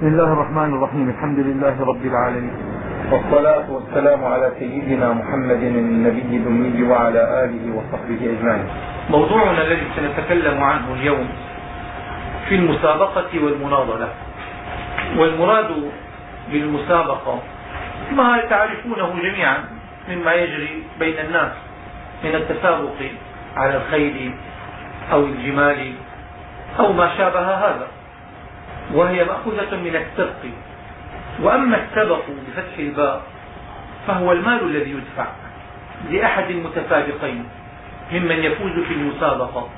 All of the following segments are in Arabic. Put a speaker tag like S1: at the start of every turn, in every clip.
S1: بسم الله الرحمن الرحيم. الحمد لله رب العالمين. والصلاة والسلام على سيدنا محمد النبي الأمي وعلى آله وصحبه أجمعين.
S2: موضوعنا الذي سنتكلم عنه اليوم في المسابقة والمناضلة. والمراد بالمسابقة ما تعرفونه جميعا مما يجري بين الناس من التسابق على الخيل أو الجمال أو ما شابه هذا. وهي مأخوذة من السبق وأما السبق بفتح الباء فهو المال الذي يدفع لأحد المتسابقين ممن يفوز في المسابقة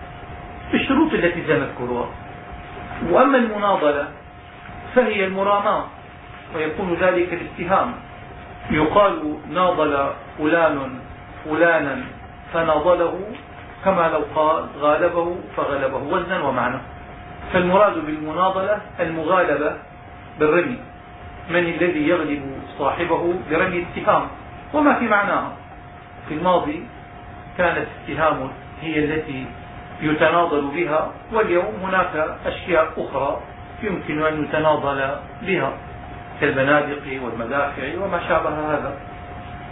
S2: بالشروط التي سنذكرها وأما المناضلة فهي المراماة ويكون ذلك الاتهام. يقال ناضل فلان فلانا فناضله كما لو قال غالبه فغلبه وزنا ومعنى. فالمراد بالمناضلة المغالبة بالرمي من الذي يغلب صاحبه برمي اتهام وما في معناها. في الماضي كانت اتهام هي التي يتناضل بها واليوم هناك أشياء أخرى يمكن أن يتناضل بها كالبنادق والمدافع وما شابه هذا.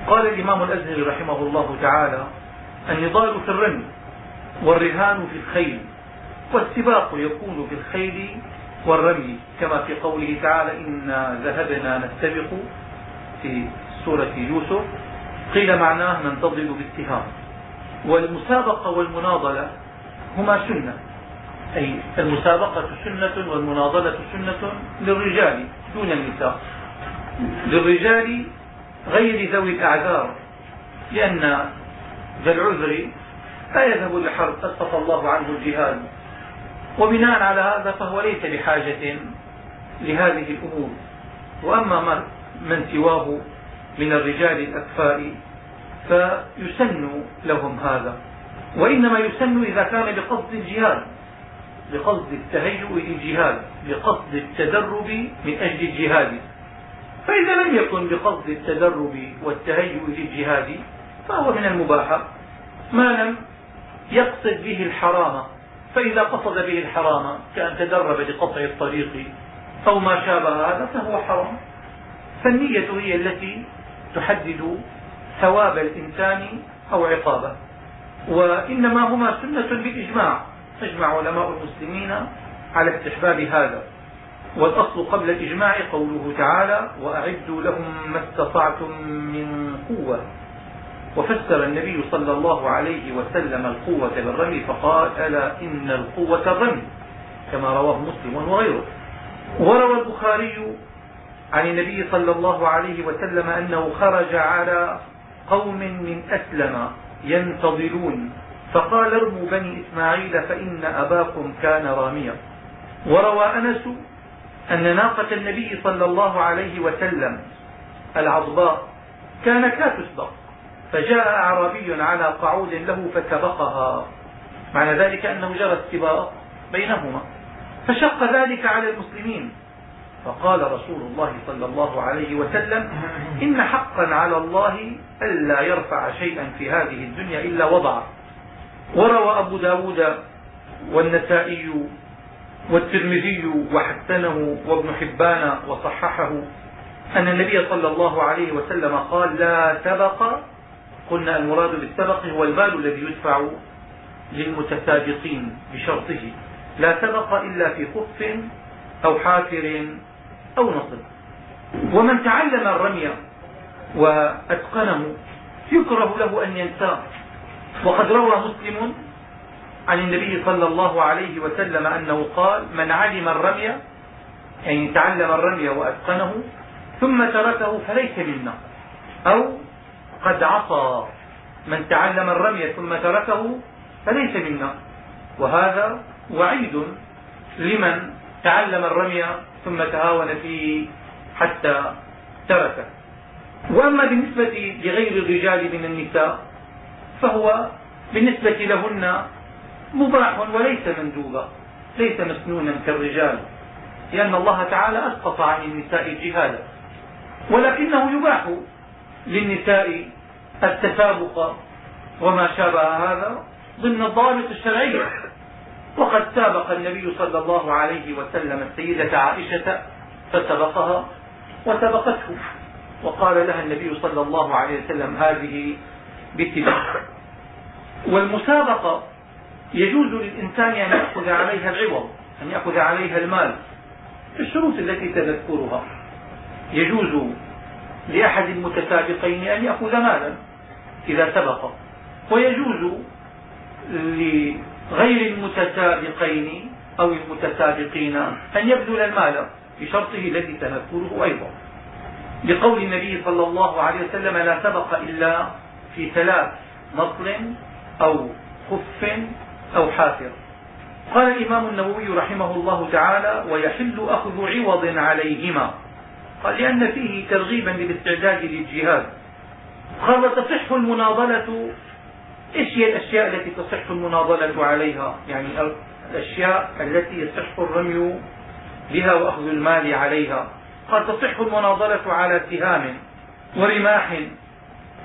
S2: قال الإمام الأزهري رحمه الله تعالى النضال في الرمي والرهان في الخيل. والسباق يكون في الخيل والرمي كما في قوله تعالى إنا ذهبنا نستبق في سورة يوسف. قيل معناه ننتظر باتهام والمسابقة والمناضلة هما سنة. أي المسابقة سنة والمناضلة سنة للرجال دون النساء. للرجال غير ذوي الأعذار لأن ذا العذر لا يذهب للحرب أسقط الله عنه الجهاد. وبناء على هذا فهو ليس بحاجة لهذه الأمور. وأما من سواه من الرجال الأكفاء فيسن لهم هذا. وإنما يسن إذا كان بقصد الجهاد بقصد التهيؤ للجهاد بقصد التدرب من أجل الجهاد. فإذا لم يكن بقصد التدرب والتهيؤ للجهاد فهو من المباح. ما لم يقصد به الحرام. فإذا قصد به الحرام كأن تدرب لقطع الطريق أو ما شابه هذا فهو حرام. فالنية هي التي تحدد ثواب الإنسان أو عقابه. وإنما هما سنة بالإجماع. أجمع علماء المسلمين على استحباب هذا. والأصل قبل الإجماع قوله تعالى وأعدوا لهم ما استطعتم من قوة. وفسر النبي صلى الله عليه وسلم القوة بالرمي فقال ألا إن القوة الرمي كما رواه مسلم وغيره. وروى البخاري عن النبي صلى الله عليه وسلم أنه خرج على قوم من أسلم ينتظرون فقال ارموا بني إسماعيل فإن أباكم كان راميا. وروى أنس أن ناقة النبي صلى الله عليه وسلم العضباء كانت لا تسبق. فجاء أعرابي على قعود له فسبقها معنى ذلك أنه جرى السباق بينهما. فشق ذلك على المسلمين. فقال رسول الله صلى الله عليه وسلم إن حقا على الله ألا يرفع شيئا في هذه الدنيا إلا وضعه. وروى أبو ب داود والنسائي والترمذي وحسنه وابن حبان وصححه أن النبي صلى الله عليه وسلم قال لا سبق قلنا المراد بالسبق هو المال الذي يدفع للمتسابقين بشرطه. لا سبق إلا في خف أو حافر أو نصب. ومن تعلم الرمي وأتقنه يكره له أن ينساه. وقد روى مسلم عن النبي صلى الله عليه وسلم أنه قال من علم الرمي يعني تعلم الرمي وأتقنه ثم تركه فليس منا أو قد عصى من تعلم الرمي ثم تركه فليس منا. وهذا وعيد لمن تعلم الرمي ثم تهاون فيه حتى تركه. وأما بالنسبة لغير الرجال من النساء فهو بالنسبة لهن مباح وليس مندوبا ليس مسنونا كالرجال لأن الله تعالى أسقط عن النساء الجهاد ولكنه يباح للنساء التسابق وما شابه هذا ضمن الضوابط الشرعية وقد سابق النبي صلى الله عليه وسلم السيدة عائشة فسبقها وسبقته. وقال لها النبي صلى الله عليه وسلم هذه باتباع. والمسابقة يجوز للإنسان أن يأخذ عليها العوض أن يأخذ عليها المال. الشروط التي تذكرها يجوز لأحد المتسابقين أن يأخذ مالا إذا سبق. ويجوز لغير المتسابقين أو المتسابقين أن يبذل المال بشرطه الذي سنذكره أيضا. لقول النبي صلى الله عليه وسلم لا سبق إلا في ثلاث نصل أو خف أو حافر. قال الإمام النووي رحمه الله تعالى ويحل أخذ عوض عليهما. قال لأن فيه ترغيبا للاستعداد للجهاد. قال وتصح المناضلة. إيش هي الأشياء التي تصح المناضلة عليها؟ يعني الأشياء التي يصح الرمي بها وأخذ المال عليها. قال تصح المناضلة على سهام ورماح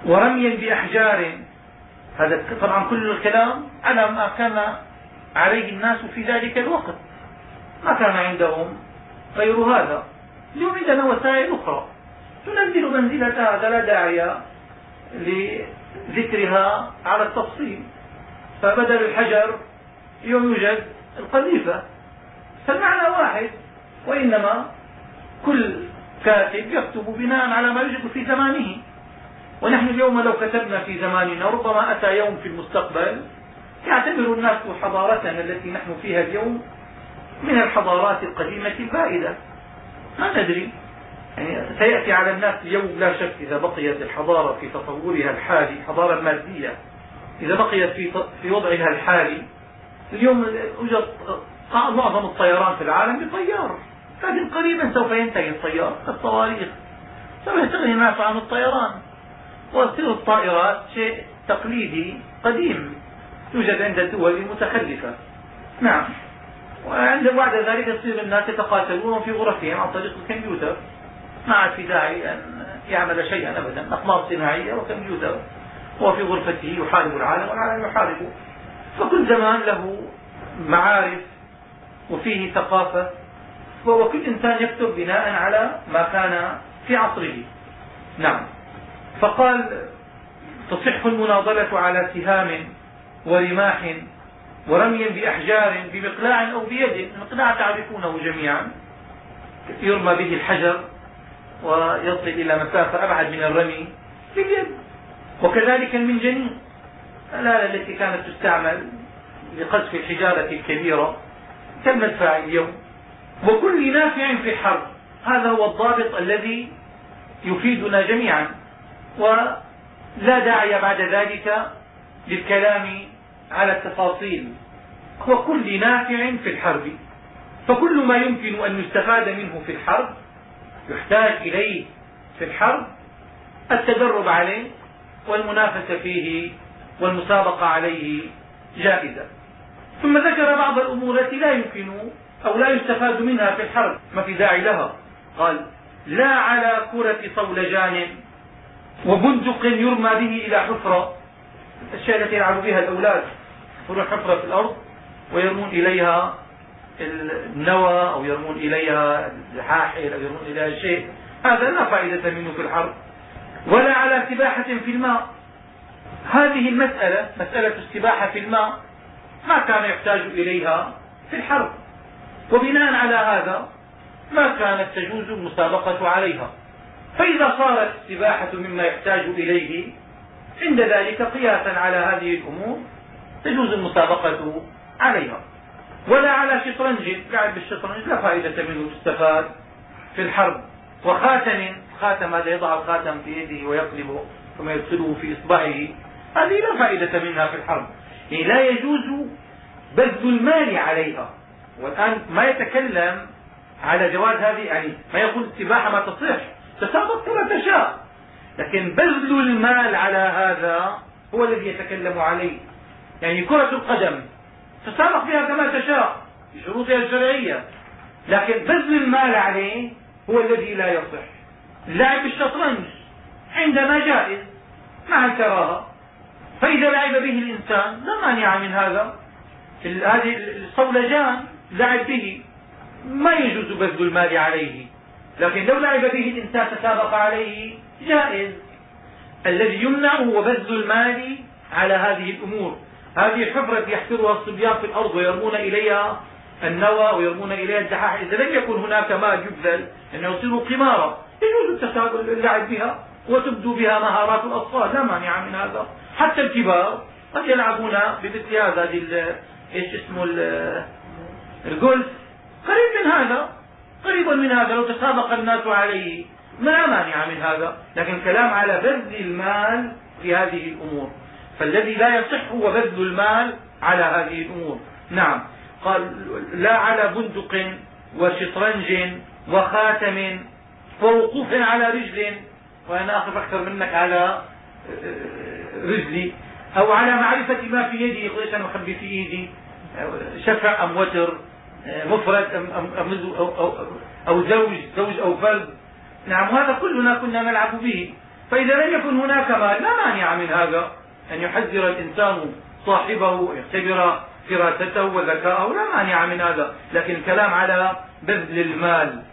S2: ورمي بأحجار. هذا طبعا كل الكلام على ما كان عليه الناس في ذلك الوقت. ما كان عندهم غير هذا. اليوم عندنا وسائل أخرى. تنزل منزلة هذا لا داعي لذكرها على التفصيل. فبدل الحجر يوجد القذيفة. فالمعنى واحد وإنما كل كاتب يكتب بناء على ما يوجد في زمانه. ونحن اليوم لو كتبنا في زماننا ربما أتى يوم في المستقبل يعتبر الناس حضارتنا التي نحن فيها اليوم من الحضارات القديمة البائدة. ما ندري. يعني سيأتي على الناس يوم لا شك إذا بقيت الحضارة في تصورها الحالي الحضارة المادية إذا بقيت في في وضعها الحالي اليوم يوجد معظم الطيران في العالم بطيار. لكن قريبا سوف ينتهي الطيار الصواريخ سوف يستغني الناس عن الطيران. وتصير الطائرات شيء تقليدي قديم توجد عند الدول المتخلفة. نعم. وعند بعد ذلك يصير الناس يتقاتلون في غرفهم عن طريق الكمبيوتر. ما عاد في داعي أن يعمل شيئا أبدا. أقمار صناعية وكمبيوتر. هو في غرفته يحارب العالم والعالم يحاربه. فكل زمان له معارف وفيه ثقافة. وكل إنسان يكتب بناء على ما كان في عصره. نعم. فقال تصح المناضلة على سهام ورماح ورمي بأحجار بمقلاع أو بيد. المقلاع تعرفونه جميعا. يرمى به الحجر ويصل إلى مسافة أبعد من الرمي باليد وكذلك المنجنيق الآلة التي كانت تستعمل لقذف الحجارة الكبيرة كالمدفع اليوم. وكل نافع في الحرب. هذا هو الضابط الذي يفيدنا جميعا. ولا داعي بعد ذلك للكلام على التفاصيل. هو كل نافع في الحرب. فكل ما يمكن أن يستفاد منه في الحرب يحتاج إليه في الحرب التدرب عليه والمنافسة فيه والمسابقة عليه جائزة. ثم ذكر بعض الأمور التي لا يمكن أو لا يستفاد منها في الحرب. ما في داعي لها؟ قال لا على كرة صولجان وبندق يرمى به إلى حفرة. الأشياء التي يلعب بها الأولاد. يحفرون حفرة في الأرض ويرمون إليها النوى أو يرمون إليها الحاحل أو يرمون إليها شيء. هذا لا فائدة منه في الحرب ولا على سباحة في الماء. هذه المسألة مسألة السباحة في الماء ما كان يحتاج إليها في الحرب وبناء على هذا ما كانت تجوز المسابقة عليها. فإذا صارت السباحة مما يحتاج إليه عند ذلك قياسا على هذه الأمور تجوز المسابقة عليها. ولا على شطرنج. لعب بالشطرنج لا فائدة منه تستفاد في الحرب. وخاتم خاتم هذا يضع الخاتم في يده ويقلبه ثم يدخله في إصبعه. هذه لا فائدة منها في الحرب. يعني لا يجوز بذل المال عليها. والآن ما يتكلم على جواز هذه يعني ما يقول السباحة ما تصح. تسابق كما تشاء. لكن بذل المال على هذا هو الذي يتكلم عليه. يعني كرة القدم تسابق فيها كما تشاء بشروطها الشرعية. لكن بذل المال عليه هو الذي لا يصح. لعب الشطرنج عندنا جائز مع الكراهة فإذا لعب به الإنسان لا مانع من هذا. هذه الصولجان لعب به. ما يجوز بذل المال عليه. لكن لو لعب به الإنسان تسابق عليه جائز. الذي يمنع هو بذل المال على هذه الأمور. هذه التي يحفرها الصبيان في الأرض ويرمون إليها النوى ويرمون إليها الدحاح. إذا لم يكن هناك مال يبذل أنه يصير قمارا يجوز اللعب بها وتبدو بها مهارات الأطفال. لا مانع من هذا. حتى الكبار قد يلعبون بمثل هذا إيش اسمه الجولف. قريب من هذا قريب من هذا لو تسابق الناس عليه ما مانع من هذا. لكن كلام على بذل المال في هذه الأمور. فالذي لا يصح هو بذل المال على هذه الأمور. نعم. قال لا على بندق وشطرنج وخاتم ووقوف على رجل وأنا أخف أكثر منك على آه، رجلي أو على معرفة ما في يدي إيش أنا مخبي في ايدي شفع أم وتر مفرد أم, أم, أم أو, أو, أو زوج زوج أو فرد. نعم هذا كلنا كنا نلعب به. فإذا لم يكن هناك مال لا مانع من هذا؟ أن يحذر الإنسان صاحبه يختبر فراسته وذكاءه. لا مانع من هذا لكن الكلام على بذل المال.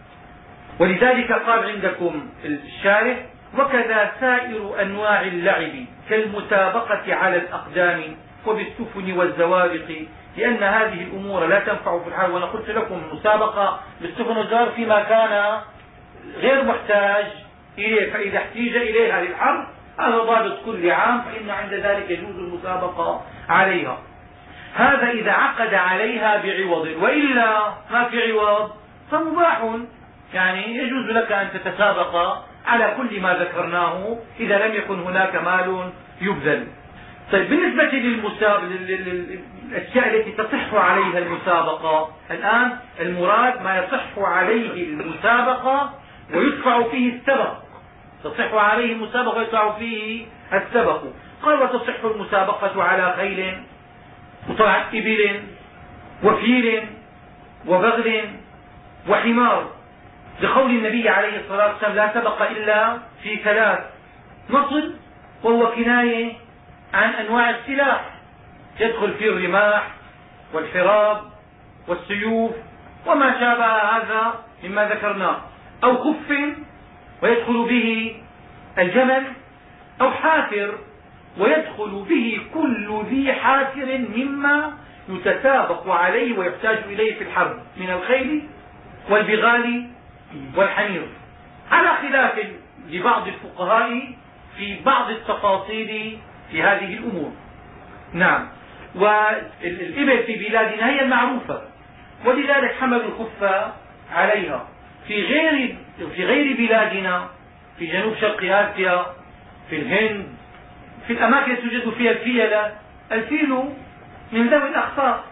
S2: ولذلك قال عندكم الشارح وكذا سائر أنواع اللعب كالمسابقة على الأقدام وبالسفن والزوارق لأن هذه الأمور لا تنفع في الحال. وأنا قلت لكم المسابقة بالسفن والزوارق فيما كان غير محتاج إليه فإذا احتيج إليها للحرب هذا ضابط كل عام فإن عند ذلك يجوز المسابقة عليها. هذا إذا عقد عليها بعوض وإلا ما في عوض فمباح. يعني يجوز لك أن تتسابق على كل ما ذكرناه إذا لم يكن هناك مال يبذل. طيب بالنسبة للأشياء التي تصح عليها المسابقة الآن المراد ما يصح عليه المسابقة ويدفع فيه السبق. تصح عليه المسابقة ويدفع فيه السبق. قال وتصح المسابقة على خيل وطبعا إبل وفيل وبغل وحمار. لقول النبي عليه الصلاة والسلام لا سبق إلا في ثلاث. نصل وهو كناية عن أنواع السلاح. يدخل فيه الرماح والحراب والسيوف وما شابه هذا مما ذكرناه. أو خف ويدخل به الجمل أو حافر ويدخل به كل ذي حافر مما يتسابق عليه ويحتاج إليه في الحرب من الخيل والبغال والحمير. على خلاف لبعض الفقهاء في بعض التفاصيل في هذه الأمور. نعم. والإبل في بلادنا هي المعروفة ولذلك حملوا الخف عليها. في غير في غير بلادنا في جنوب شرق آسيا في الهند في الأماكن التي توجد فيها الفيلة الفيل من ذوي الأخطاء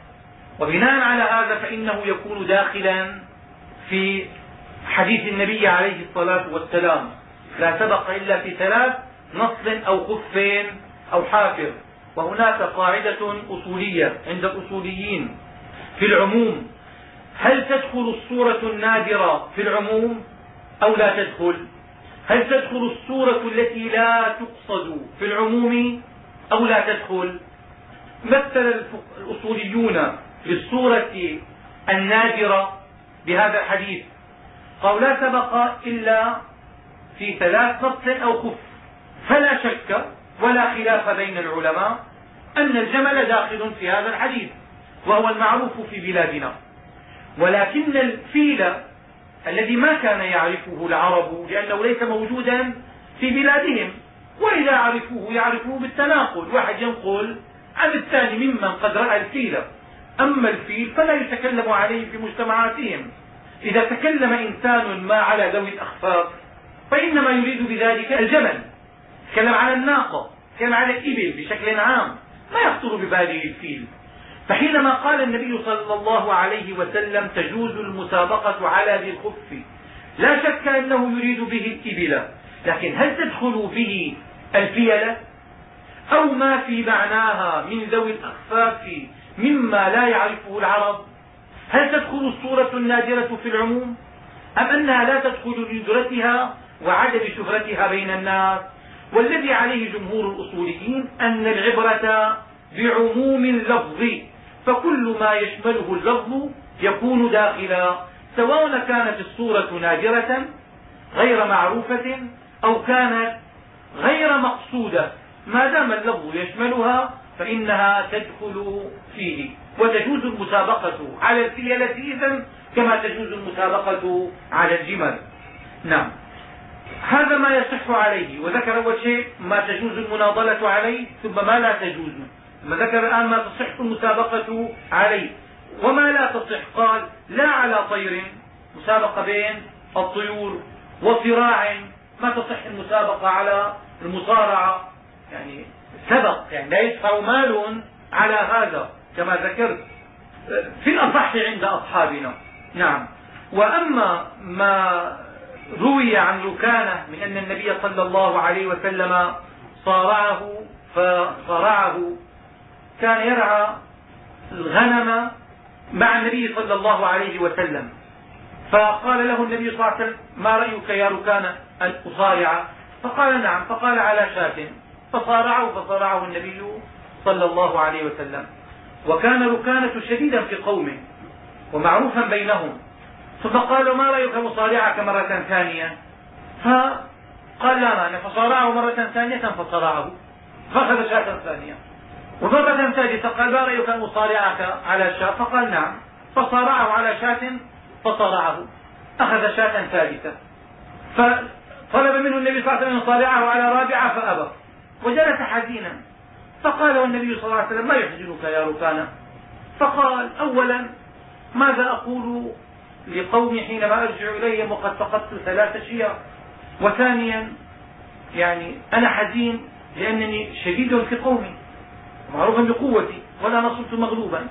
S2: وبناء على هذا فإنه يكون داخلا في حديث النبي عليه الصلاة والسلام لا سبق إلا في ثلاث نص أو خف أو حافر. وهناك قاعدة أصولية عند الأصوليين في العموم هل تدخل الصورة النادرة في العموم أو لا تدخل؟ هل تدخل الصورة التي لا تقصد في العموم أو لا تدخل؟ مثل الأصوليون للصورة النادرة بهذا الحديث. قالوا لا سبق إلا في ثلاث نص أو خف فلا شك ولا خلاف بين العلماء أن الجمل داخل في هذا الحديث وهو المعروف في بلادنا. ولكن الفيل الذي ما كان يعرفه العرب لأنه ليس موجودا في بلادهم وإذا عرفوه يعرفوه بالتناقل واحد ينقل عن الثاني ممن قد رأى الفيل؟ أما الفيل فلا يتكلم عليه في مجتمعاتهم. إذا تكلم إنسان ما على ذوي الأخفاف فإنما يريد بذلك الجمل. تكلم على الناقة تكلم على الإبل بشكل عام ما يخطر بباله الفيل. فحينما قال النبي صلى الله عليه وسلم تجوز المسابقة على ذي الخف لا شك أنه يريد به الإبل. لكن هل تدخل به الفيلة أو ما في معناها من ذوي الأخفاف مما لا يعرفه العرب؟ هل تدخل الصورة النادرة في العموم؟ أم أنها لا تدخل لندرتها وعدم شهرتها بين الناس؟ والذي عليه جمهور الأصوليين أن العبرة بعموم اللفظ فكل ما يشمله اللفظ يكون داخلا سواء كانت الصورة نادرة غير معروفة أو كانت غير مقصودة. ما دام اللفظ يشملها فإنها تدخل فيه. وتجوز المسابقة على الفيلة إذا كما تجوز المسابقة على الجمل. نعم. هذا ما يصح عليه وذكر أول شيء ما تجوز المناضلة عليه ثم ما لا تجوز. ذكر الآن ما تصح المسابقة عليه. وما لا تصح قال لا على طير مسابقة بين الطيور وصراع ما تصح المسابقة على المصارعة. يعني سبق يعني لا يدفع مال على هذا كما ذكرت في الأصح عند أصحابنا. نعم. وأما ما روي عن ركانة من أن النبي صلى الله عليه وسلم صارعه فصارعه كان يرعى الغنم مع النبي صلى الله عليه وسلم. فقال له النبي صلى الله عليه وسلم ما رأيك يا ركانة أن أصارع؟ فقال نعم. فقال على شاة. فصارعه فصارعه النبي صلى الله عليه وسلم. وكان ركانة شديدا في قومه ومعروفا بينهم. ثم قالوا ما رأيك مصارعك مرة ثانية؟ فقال لا مانع فصارعه مرة ثانية فصارعه. فأخذ شاة ثانية. ومرة ثالثة قال ما رأيك مصارعك على الشاة فقال نعم. فصارعه على شاة فصارعه. أخذ شاة ثالثة فطلب منه النبي صلى الله عليه وسلم يصارعه على رابعة فأبى. وجلس حزينا. فقال والنبي صلى الله عليه وسلم ما يحزنك يا ركانة فقال أولا ماذا أقول لقومي حينما أرجع إليهم وقد فقدت ثلاث شيار وثانيا يعني أنا حزين لأنني شديد في قومي. معروف بقوتي ولا نصرت مغلوبا.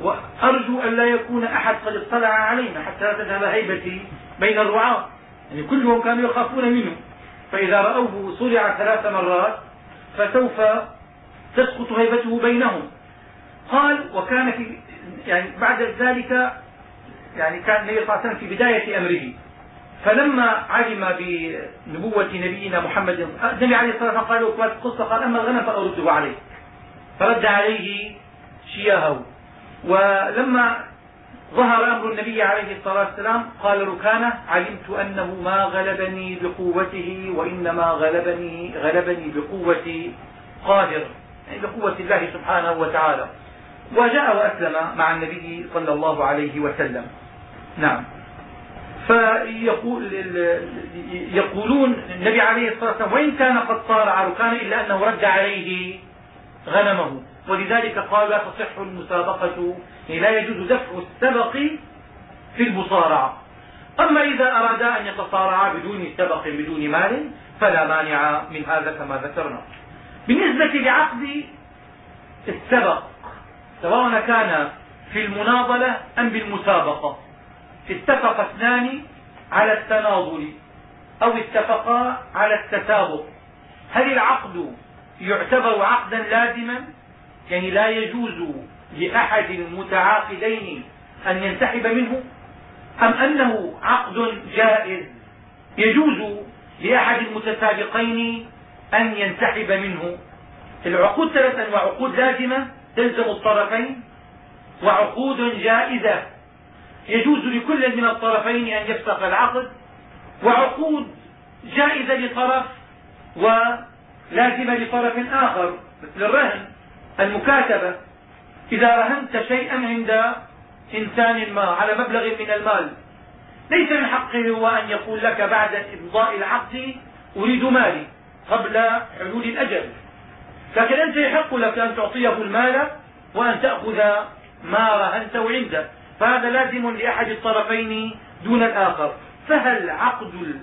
S2: وأرجو أن لا يكون أحد قد اطلع علينا حتى لا تذهب هيبتي بين الرعاة. يعني كلهم كانوا يخافون منه. فإذا رأوه صرع ثلاث مرات فسوف تسقط هيبته بينهم. قال وكان في يعني بعد ذلك يعني كان النبي صلى الله عليه وسلم في بداية أمره. فلما علم بنبوة نبينا محمد النبي عليه الصلاة والسلام قال له القصة. قال أما الغنم فأرده عليك فرد عليه شياهه. ولما ظهر أمر النبي عليه الصلاة والسلام قال ركانة علمت أنه ما غلبني بقوته وإنما غلبني, غلبني بقوة قادر يعني بقوة الله سبحانه وتعالى. وجاء وأسلم مع النبي صلى الله عليه وسلم. نعم. فيقول يقولون النبي عليه الصلاة والسلام وإن كان قد صارع ركانا إلا أنه رد عليه غنمه. ولذلك قال لا تصح المسابقة يعني لا يجوز دفع السبق في المصارعة. أما إذا أرادا أن يتصارعا بدون سبق بدون مال فلا مانع من هذا كما ذكرنا. بالنسبة لعقد السبق سواء كان في المناضلة أم بالمسابقة اتفق اثنان على التناضل أو اتفقا على التسابق هل العقد يعتبر عقدا لازما يعني لا يجوز لأحد المتعاقدين أن ينسحب منه؟ أم أنه عقد جائز؟ يجوز لأحد المتسابقين أن ينسحب منه؟ العقود ثلاث انواع عقود لازمة تلزم الطرفين وعقود جائزة. يجوز لكل من الطرفين أن يفسخ العقد وعقود جائزة لطرف ولازمة لطرف آخر مثل الرهن. المكاتبة إذا رهنت شيئا عند إنسان ما على مبلغ من المال ليس من حقه هو أن يقول لك بعد إمضاء العقد أريد مالي قبل حلول الأجل. لكن أنت يحق لك أن تعطيه المال وأن تأخذ ما رهنته عنده. فهذا لازم لأحد الطرفين دون الآخر. فهل عقد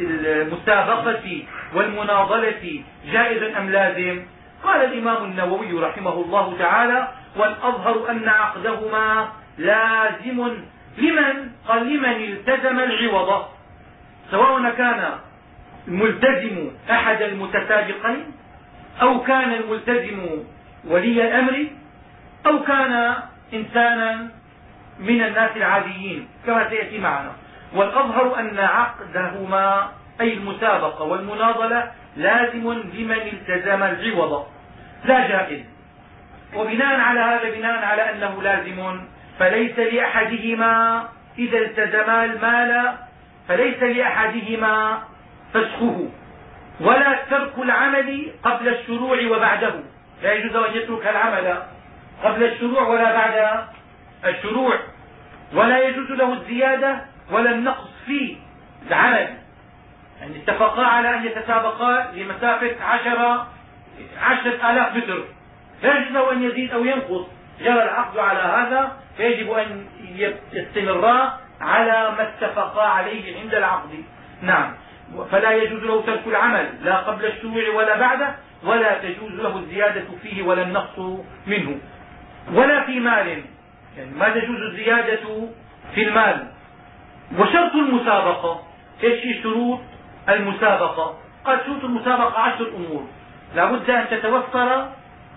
S2: المسابقة والمناضلة جائز أم لازم؟ قال الإمام النووي رحمه الله تعالى والأظهر أن عقدهما لازم لمن؟ قال لمن التزم العوض. سواء كان الملتزم أحد المتسابقين أو كان الملتزم ولي الأمر أو كان إنسانا من الناس العاديين كما سيأتي معنا. والأظهر أن عقدهما أي المسابقة والمناضلة لازم لمن التزم العوض. لا جائز. وبناء على هذا بناء على أنه لازم فليس لأحدهما إذا التزما المال فليس لأحدهما فسخه. ولا ترك العمل قبل الشروع وبعده. لا يجوز أن يترك العمل قبل الشروع ولا بعد الشروع. ولا يجوز له الزيادة ولا النقص في العمل. يعني اتفقا على أن يتسابقا لمسافة عشرة عشرة آلاف متر. لا يجوز له أن يزيد أو ينقص. جرى العقد على هذا فيجب أن يستمرا على ما اتفقا عليه عند العقد. نعم. فلا يجوز له ترك العمل لا قبل الشروع ولا بعده ولا تجوز له الزيادة فيه ولا النقص منه. ولا في مال. يعني ما تجوز الزيادة في المال. وشرط المسابقة. إيش شروط المسابقة؟ قال شروط المسابقة عشر أمور. لا بد أن تتوفر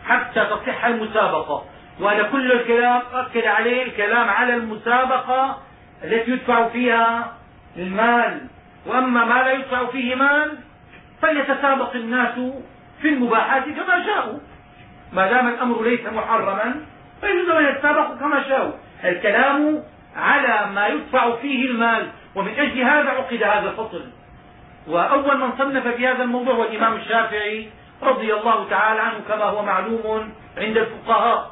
S2: حتى تصح المسابقة. وأنا كل الكلام أكد عليه الكلام على المسابقة التي يدفع فيها المال. وأما ما لا يدفع فيه مال فليتسابق الناس في المباحات كما شاءوا. ما دام الأمر ليس محرما فيجوز أن يتسابقوا كما شاءوا. الكلام على ما يدفع فيه المال ومن أجل هذا عقد هذا الفصل. وأول من صنف في هذا الموضوع هو الإمام الشافعي رضي الله تعالى عنه كما هو معلوم عند الفقهاء.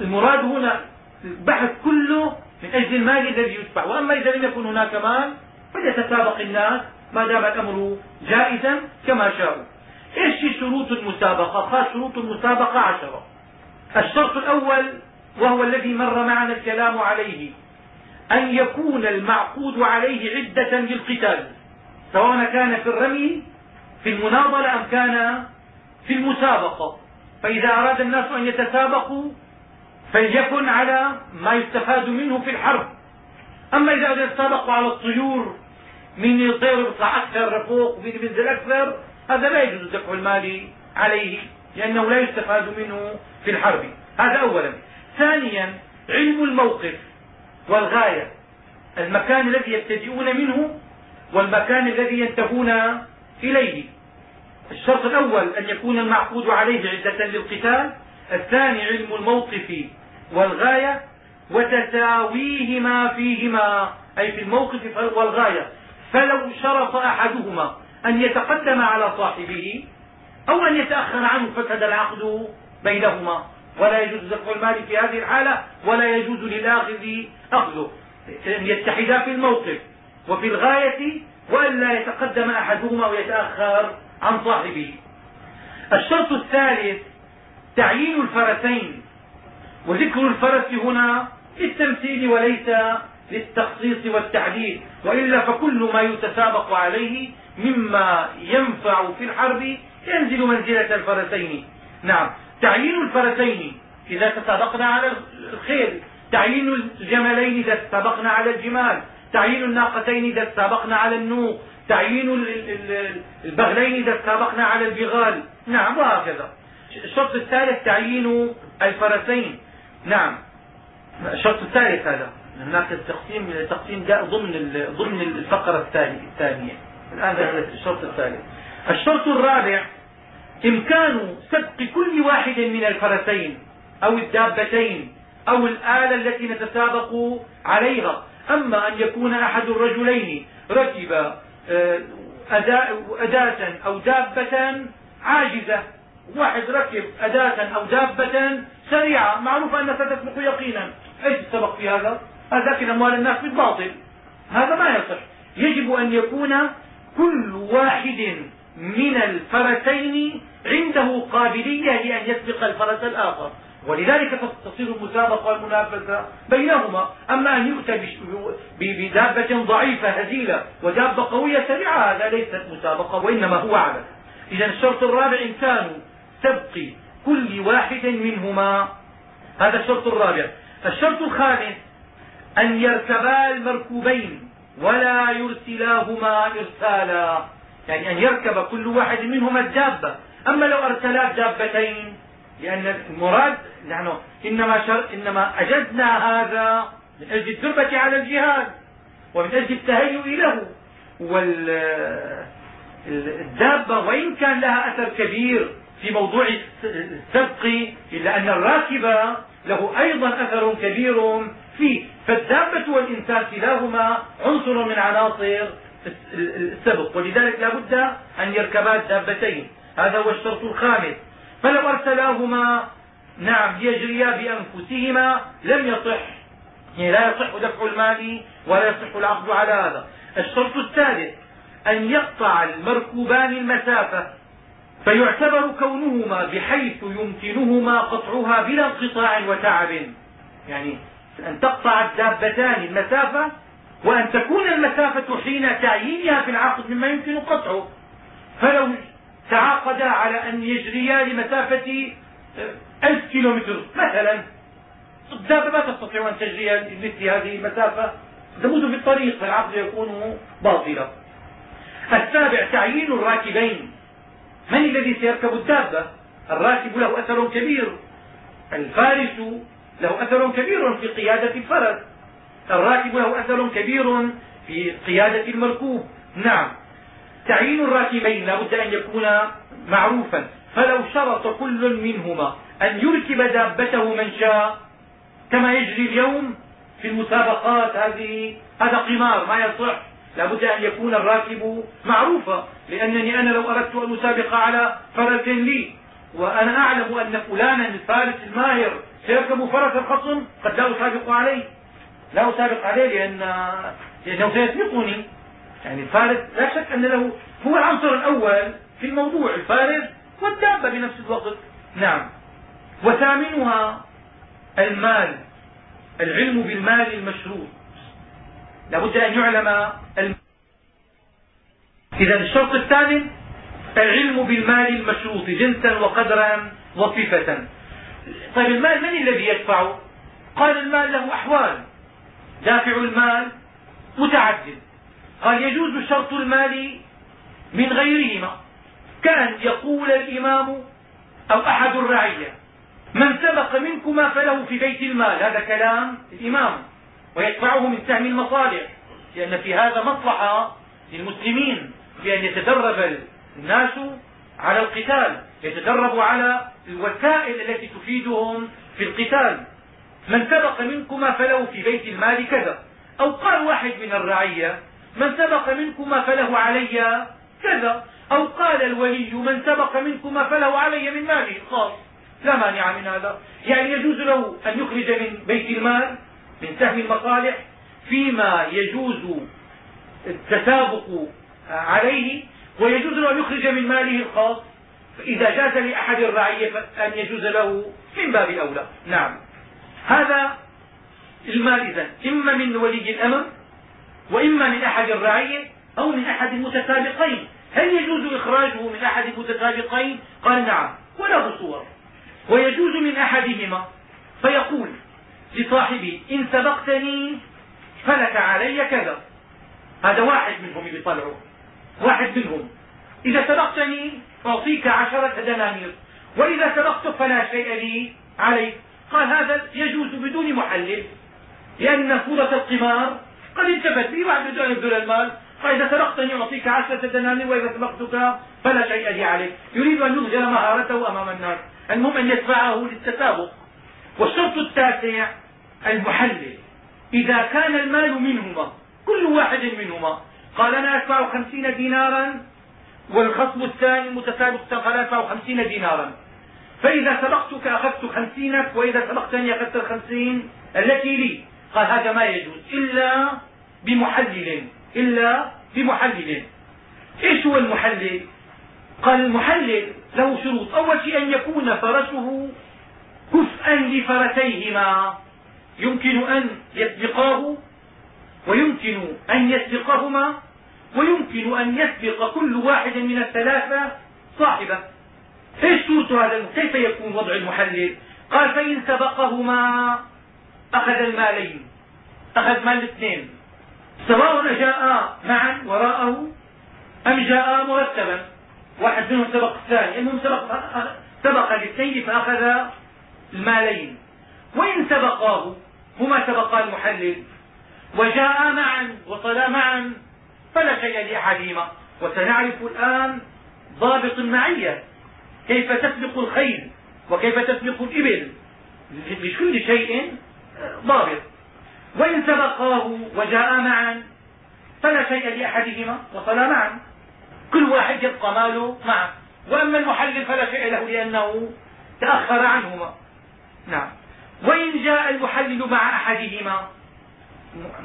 S2: المراد هنا البحث كله من أجل المال الذي يدفع. وأما إذا لم يكن هناك مال فليتسابق الناس ما دام الأمر جائزا كما شاءوا. إيش شروط المسابقة؟ قال شروط المسابقة عشرة. الشرط الأول وهو الذي مر معنا الكلام عليه أن يكون المعقود عليه عدة للقتال سواء كان في الرمي في المناضلة أم كان في المسابقة. فإذا أراد الناس أن يتسابقوا فليكن على ما يستفاد منه في الحرب. أما إذا يتسابقوا على الطيور من يطير يطلع أكثر لفوق ومن ينزل أكثر هذا لا يجوز دفع المال عليه لأنه لا يستفاد منه في الحرب. هذا أولا. ثانيا علم الموقف والغاية. المكان الذي يبتدئون منه والمكان الذي ينتهون إليه. الشرط الأول أن يكون المعقود عليه عدة للقتال. الثاني علم الموقف والغاية وتساويهما فيهما. أي في الموقف والغاية. فلو شرط أحدهما أن يتقدم على صاحبه أو أن يتأخر عنه فسد العقد بينهما. ولا يجوز دفع المال في هذه الحالة ولا يجوز للآخذ أخذه. أن يتحدا في الموقف وفي الغاية وألا يتقدم أحدهما ويتأخر عن صاحبه. الشرط الثالث تعيين الفرسين وذكر الفرس هنا للتمثيل وليس للتخصيص والتعديل وإلا فكل ما يتسابق عليه مما ينفع في الحرب ينزل منزلة الفرسين. نعم. تعيين الفرسين إذا تسابقنا على الخيل تعيين الجملين إذا تسابقنا على الجمال تعيين الناقتين إذا تسابقنا على النوق تعيين البغلين إذا تسابقنا على البغال. نعم وهكذا. الشرط الثالث تعيين الفرسين. نعم. الشرط الثالث هذا. هناك التقسيم تقسيم جاء ضمن ضمن الفقرة الثانية. الآن هذا الشرط الثالث. الشرط الرابع إمكان سبق كل واحد من الفرسين أو الدابتين أو الآلة التي نتسابق عليها. أما أن يكون أحد الرجلين ركب آه، أداة أو دابة عاجزة. واحد ركب أداة أو دابة سريعة. معروف أنها ستسبق يقينا. أيش السبق في هذا؟ هذا كن أموال الناس بالباطل. هذا ما يصح. يجب أن يكون كل واحد من الفرسين عنده قابلية لأن يسبق الفرس الآخر. ولذلك تصير المسابقة والمنافسة بينهما. أما أن يؤتى بدابة ضعيفة هزيلة ودابة قوية سريعة هذا ليست مسابقة وإنما هو عبث إذا الشرط الرابع إمكان سبق كل واحد منهما. هذا الشرط الرابع. الشرط الخامس أن يركبا المركوبين ولا يرسلاهما إرسالا. يعني أن يركب كل واحد منهما الدابة. أما لو أرسلا دابتين لأن المراد نحن إنما, شر إنما أجزنا هذا من أجل الدربة على الجهاد ومن أجل التهيؤ له والدابة وإن كان لها أثر كبير في موضوع السبق إلا أن الراكب له أيضا أثر كبير فيه. فالدابة والإنسان كلاهما عنصر من عناصر السبق. ولذلك لا بد أن يركبا الدابتين. هذا هو الشرط الخامس. فلو أرسلاهما نعم ليجريا بأنفسهما لم يصح. يعني لا يصح دفع المال ولا يصح العقد على هذا. الشرط الثالث أن يقطع المركوبان المسافة. فيعتبر كونهما بحيث يمكنهما قطعها بلا انقطاع وتعب. يعني أن تقطع الدابتان المسافة وأن تكون المسافة حين تعيينها في العقد مما يمكن قطعه. فلو تعاقدا على أن يجريا لمسافة ألف كيلومتر مثلا الدابة ما تستطيع أن تجري مثل هذه المسافة؟ تموت في الطريق فالعقد يكون باطلا. السابع تعيين الراكبين. من الذي سيركب الدابة؟ الراكب له أثر كبير. الفارس له أثر كبير في قيادة الفرس. الراكب له أثر كبير في قيادة المركوب. نعم. تعيين الراكبين لا بد أن يكون معروفا. فلو شرط كل منهما أن يركب دابته من شاء كما يجري اليوم في المسابقات هذه هذا قمار ما يصح. لا بد أن يكون الراكب معروفا. لأنني أنا لو أردت أن أسابق على فرس لي وأنا أعلم أن فلانا الفارس الماهر سيركب فرس الخصم قد لا أسابق عليه. لا أسابق عليه لأن لأنه سيسبقني. يعني الفارس لا شك أن له هو العنصر الأول في الموضوع. الفارس والدابة بنفس الوقت. نعم. وثامنها المال العلم بالمال المشروط لابد أن يعلم الم... إذا الشرط الثامن العلم بالمال المشروط جنسا وقدرا وصفة. طيب المال من الذي يدفعه قال المال له أحوال. دافع المال متعدد قال يجوز شرط المال من غيرهما. كأن يقول الإمام أو أحد الرعية من سبق منكما فله في بيت المال. هذا كلام الإمام ويدفعه من سهم المصالح لأن في هذا مصلحة للمسلمين بأن يتدرب الناس على القتال يتدربوا على الوسائل التي تفيدهم في القتال. من سبق منكما فله في بيت المال كذا. أو قال واحد من الرعية من سبق منكما فله علي كذا. أو قال الولي من سبق منكما فله علي من ماله الخاص لا مانع من هذا. يعني يجوز له أن يخرج من بيت المال من سهم المصالح فيما يجوز التسابق عليه ويجوز له أن يخرج من ماله الخاص. فإذا جاز لأحد الرعية أن يجوز له من باب أولى. نعم. هذا المال إذا إما من ولي الأمر وإما من أحد الرعية أو من أحد المتسابقين. هل يجوز إخراجه من أحد المتسابقين؟ قال نعم وله صور. ويجوز من أحدهما فيقول لصاحبه إن سبقتني فلك علي كذا. هذا واحد منهم اللي طلعوا. واحد منهم. إذا سبقتني أعطيك عشرة دنانير وإذا سبقتك فلا شيء لي عليك. قال هذا يجوز بدون محلل. لأن صورة القمار قد انتبت لي واحد بده ان يبذل المال فإذا سبقتني أعطيك عشرة دنانير وإذا سبقتك فلا شيء لي عليك. يريد أن يظهر مهارته أمام الناس. المهم أن يدفعه للتسابق. والشرط التاسع المحلل. إذا كان المال منهما كل واحد منهما. قال أنا أدفع خمسين دينارا والخصم الثاني المتسابق قال أدفع خمسين دينارا. فإذا سبقتك أخذت خمسينك وإذا سبقتني أخذت الخمسين التي لي. قال هذا ما يجوز. إلا بمحلل. إلا بمحلل. إيش هو المحلل؟ قال المحلل له شروط. أول شيء أن يكون فرسه كفءا لفرسيهما. يمكن أن يسبقاه ويمكن أن يسبقهما ويمكن أن يسبق كل واحد من الثلاثة صاحبه. إيش شروط هذا؟ كيف يكون وضع المحلل؟ قال فإن سبقهما أخذ المالين أخذ مال الاثنين سواء جاء معا وراءه أم جاء مرتبا. واحد منهم سبق الثاني المهم سبق سبق الاثنين فأخذ المالين. وإن سبقاه هما سبقا المحلل. وجاء معا وصلا معا فلا شيء لأحدهما. وسنعرف الآن ضابط المعية كيف تسبق الخيل وكيف تسبق الإبل لكل شيء ضابط. وإن سبقاه وجاء معا فلا شيء لأحدهما وصلا معا. كل واحد يبقى ماله معه وأما المحلل فلا شيء له لأنه تأخر عنهما. نعم. وإن جاء المحلل مع أحدهما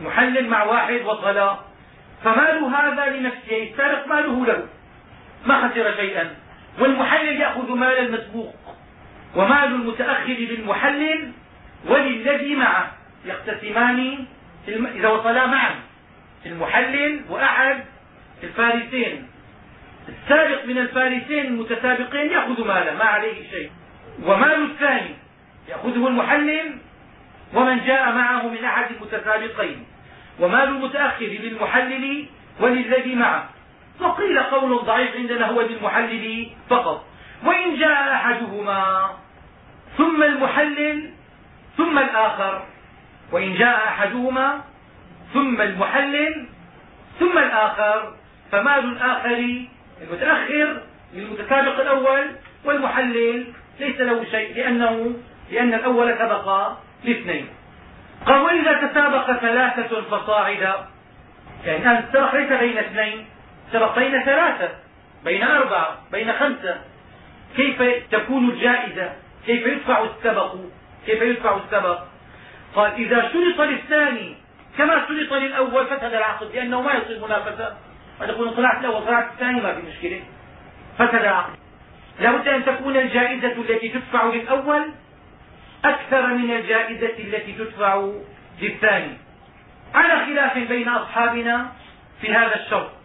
S2: محلل مع واحد وصلا فمال هذا لنفسه السارق ماله له. ما خسر شيئا. والمحلل يأخذ مال المسبوق ومال المتأخر للمحلل وللذي معه. يقتسمان إذا وصلا معا المحلل وأحد الفارسين. السابق من الفارسين المتسابقين يأخذ ماله ما عليه شيء. ومال الثاني يأخذه المحلل ومن جاء معه من أحد المتسابقين. ومال المتأخر للمحلل وللذي معه. وقيل قول ضعيف عندنا هو للمحلل فقط. وإن جاء أحدهما ثم المحلل ثم الآخر. وإن جاء أحدهما ثم المحلل ثم الآخر. فمال الآخر؟ المتأخر للمتسابق الأول والمحلل ليس له شيء لأنه لأن الأول سبق لاثنين. قال وإذا تسابق ثلاثة فصاعدا. يعني الآن السبق ليس بين اثنين. سبق بين ثلاثة بين أربعة بين خمسة. كيف تكون الجائزة؟ كيف يدفع السبق؟ كيف يدفع السبق؟ قال إذا شرط للثاني كما شرط للأول فسد العقد لأنه ما يصير منافسة. قد يكون طلعت الأول طلعت الثاني ما في مشكلة. فسد العقد. لا بد أن تكون الجائزة التي تدفع للأول أكثر من الجائزة التي تدفع للثاني. على خلاف بين أصحابنا في هذا الشرط.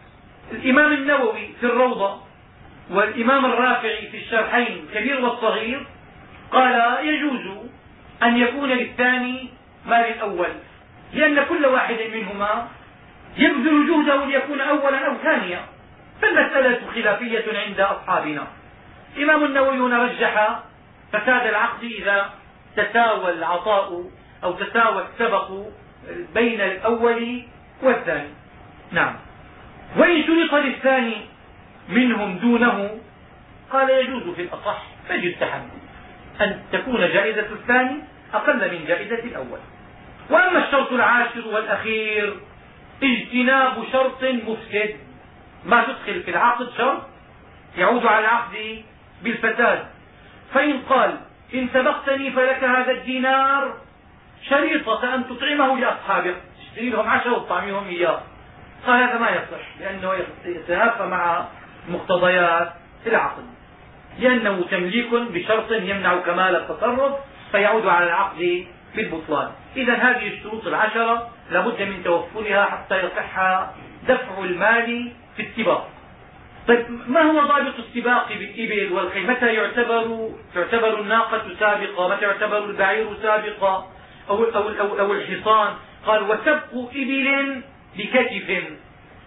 S2: الإمام النووي في الروضة والإمام الرافعي في الشرحين الكبير والصغير قال يجوز أن يكون للثاني ما للأول لأن كل واحد منهما يبذل جهده ليكون أولا أو ثانيا فالمسألة خلافية عند أصحابنا. الإمام النووي هنا رجح فساد العقد إذا تساوى العطاء أو تساوى السبق بين الأول والثاني. نعم. وإن شرط للثاني منهم دونه قال يجوز في الأصح فيجتحد أن تكون جائزة الثاني أقل من جائزة الأول. وأما الشرط العاشر والأخير اجتناب شرط مفسد. ما تدخل في العقد شرط يعود على العقد بالفساد. فإن قال إن سبقتني فلك هذا الدينار شريطة أن تطعمه لأصحابك تشتري لهم عشاء وتطعميهم إياه. قال هذا ما يصح لأنه يتنافى مع مقتضيات العقد لأنه تمليك بشرط يمنع كمال التصرف فيعود على العقد بالبطلان. إذا هذه الشروط العشرة لابد من توفرها حتى يصح دفع المال في السباق. طيب ما هو ضابط السباق بالإبل والخيل؟ متى يعتبر تعتبر الناقة سابقة؟ متى يعتبر البعير سابقة؟ أو, أو, أو, أو الحصان؟ قال وسبق إبل بكتف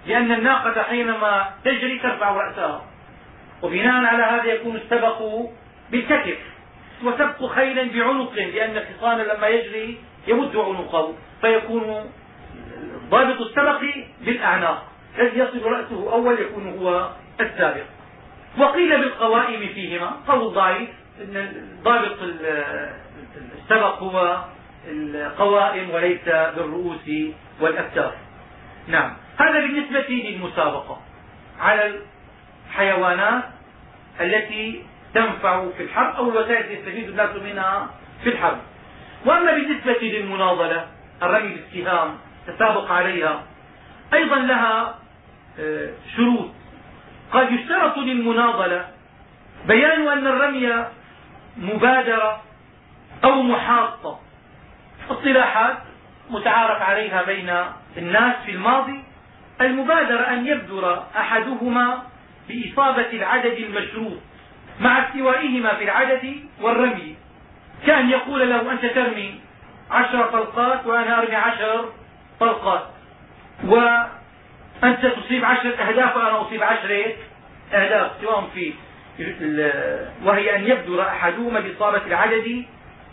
S2: لأن الناقة حينما تجري ترفع رأسها. وبناء على هذا يكون السبق بالكتف. وسبق خيل بعنق لأن الحصان لما يجري يمد عنقه فيكون ضابط السبق بالأعناق. الذي يصل رأسه أول يكون هو السابق. وقيل بالقوائم فيهما قول ضعيف إن ضابط السبق هو القوائم وليس بالرؤوس والأكتاف نعم. هذا بالنسبة للمسابقة على الحيوانات التي تنفع في الحرب أو الوسائل التي يستفيد الناس منها في الحرب. وأما بالنسبة للمناضلة الرمي بالسهام التسابق عليها أيضا لها آه، شروط. قد يشترط للمناضلة بيان أن الرمي مبادرة أو محاطة. اصطلاحات متعارف عليها بين الناس في الماضي المبادرة أن يبدر أحدهما بإصابة العدد المشروط مع استوائهما في العدد والرمي. كأن يقول له أنت ترمي عشر طلقات وأنا أرمي عشر طلقات. وأنت تصيب عشر أهداف وأنا أصيب عشرة أهداف. سواء في وهي أن يبدر أحدهما بإصابة العدد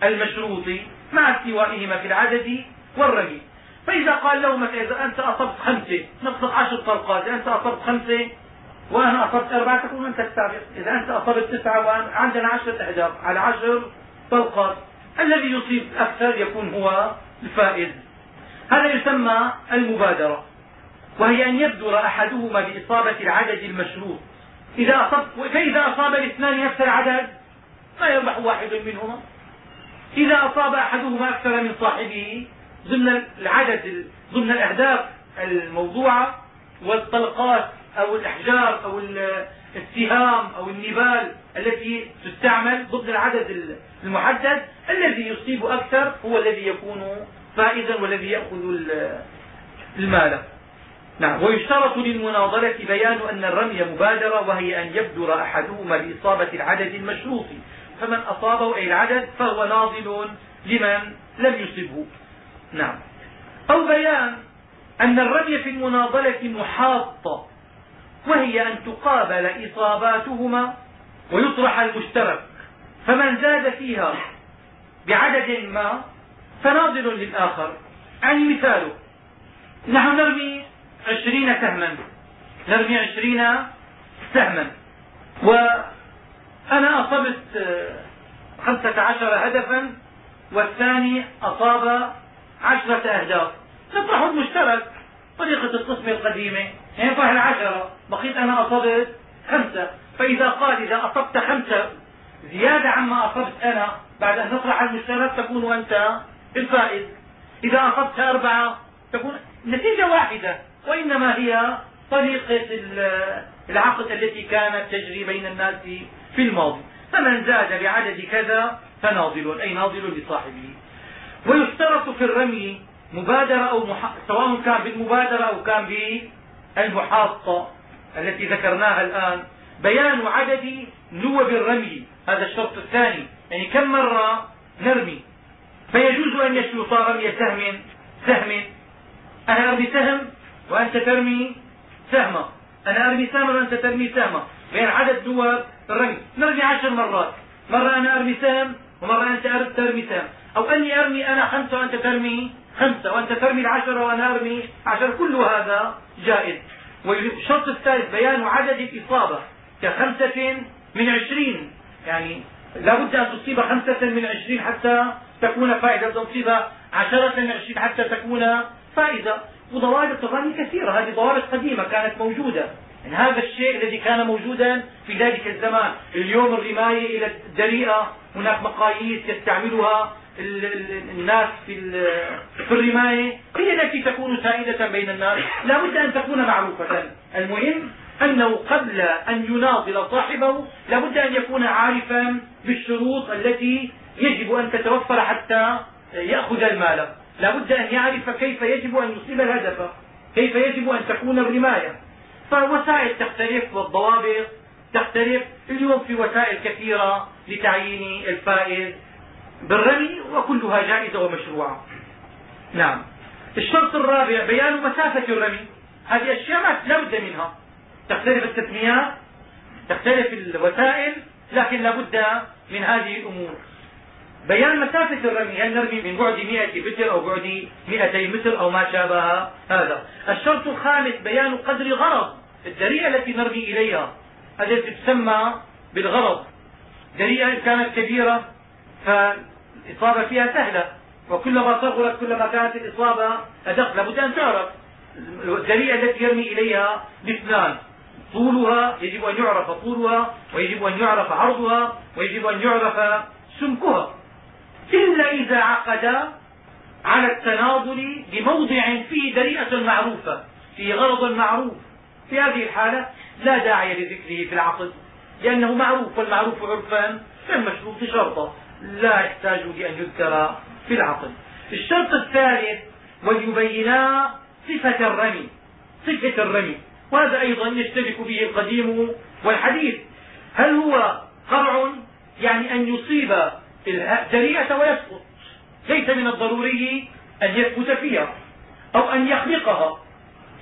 S2: المشروط مع استوائهما في العدد والرمي فإذا قال له مثلا أنت أصبت خمسة نقصد عشر طلقات إذا أنت أصبت خمسة وأنا أصبت أربعة تكون أنت السابق إذا أنت أصبت تسعة وعندنا عشرة أهداف. على عشر طلقات. الذي يصيب أكثر يكون هو الفائز. هذا يسمى المبادرة. وهي أن يبدر أحدهما بإصابة العدد المشروط. إذا أصب فإذا أصاب الاثنان نفس العدد ما يربح واحد منهما. إذا أصاب أحدهما أكثر من صاحبه ضمن العدد ضمن الأهداف الموضوعة والطلقات أو الأحجار أو السهام أو النبال التي تستعمل ضمن العدد المحدد. الذي يصيب أكثر هو الذي يكون فائزا والذي يأخذ المال. نعم. ويشترط للمناظرة بيان أن الرمي مبادرة وهي أن يبدر أحدهما بإصابة العدد المشروط. فمن أصابه أي العدد فهو ناظل لمن لم يصبه. نعم. أو بيان أن الرمي في المناضلة محاطة وهي أن تقابل إصاباتهما ويطرح المشترك فمن زاد فيها بعدد ما فناظل للآخر. يعني مثاله نحن نرمي عشرين سهما نرمي عشرين سهما وأنا أصبت خمسة عشر هدفا والثاني أصاب عشرة أهداف. نطرح المشترك. طريقة القسم القديمة. نطرح العشرة. بقيت أنا أصبت خمسة. فإذا قال إذا أصبت خمسة زيادة عما أصبت أنا. بعد أن نطرح المشترك تكون أنت الفائز إذا أصبت أربعة تكون نتيجة واحدة. وإنما هي طريقة العقد التي كانت تجري بين الناس في الماضي. فمن زاد بعدد كذا فناضل. أي ناضل لصاحبه. ويشترط في الرمي مبادرة أو مح... سواء كان بالمبادرة أو كان بالمحاطة التي ذكرناها الآن. بيان عدد نوب الرمي هذا الشرط الثاني. يعني كم مرة نرمي؟ فيجوز أن يشرط رمي سهم سهم. أنا أرمي سهم وأنت ترمي سهما أنا أرمي سهما وأنت ترمي سهما بين عدد نوب الرمي. نرمي عشر مرات. مرة أنا أرمي سهم ومرة أنت ترمي سهم. أو أني أرمي أنا خمسة وأنت ترمي خمسة وأنت ترمي العشرة وأنا أرمي عشرة كل هذا جائز. والشرط الثالث بيان عدد الإصابة كخمسة من عشرين. يعني لا بد أن تصيب خمسة من عشرين حتى تكون فائدة. تصيب عشرة من عشرين حتى تكون فائدة. وضوابط الرمي كثيرة. هذه ضوابط قديمة كانت موجودة. يعني هذا الشيء الذي كان موجودا في ذلك الزمان اليوم الرماية إلى الدريئة هناك مقاييس يستعملها الناس في الرماية. هي التي تكون سائدة بين الناس. لا بد أن تكون معروفة. المهم أنه قبل أن يناضل صاحبه لا بد أن يكون عارفا بالشروط التي يجب أن تتوفر حتى يأخذ المال. لا بد أن يعرف كيف يجب أن يصيب الهدف. كيف يجب أن تكون الرماية. فالوسائل تختلف والضوابط تختلف. اليوم في وسائل كثيرة لتعيين الفائز. بالرمي وكلها جائزة ومشروعة. نعم. الشرط الرابع بيان مسافة الرمي. هذه أشياء لا بد منها. تختلف التسميات تختلف الوسائل لكن لا بد من هذه الأمور. بيان مسافة الرمي هل نرمي من بعد 100 متر أو بعد 200 متر أو ما شابه هذا. الشرط الخامس بيان قدر غرض. الدرية التي نرمي إليها. هذه تسمى بالغرض. دريئة كانت كبيرة فالإصابة فيها سهلة. وكلما صغرت كلما كانت الإصابة أدق. لابد أن تعرف. الجريئة التي يرمي إليها باثنان طولها يجب أن يعرف طولها ويجب أن يعرف عرضها ويجب أن يعرف سمكها. إلا إذا عقد على التناضل بموضع فيه دريئة معروفة. فيه غرض معروف. في هذه الحالة لا داعي لذكره في العقد لأنه معروف والمعروف عرفا كالمشروط شرطا لا يحتاج لأن يذكر في العقد الشرط الثالث وليبينا صفة الرمي. صفة الرمي. وهذا أيضا يشترك به القديم والحديث. هل هو قرع؟ يعني أن يصيب الجريئة ويسقط. ليس من الضروري أن يثبت فيها أو أن يخلقها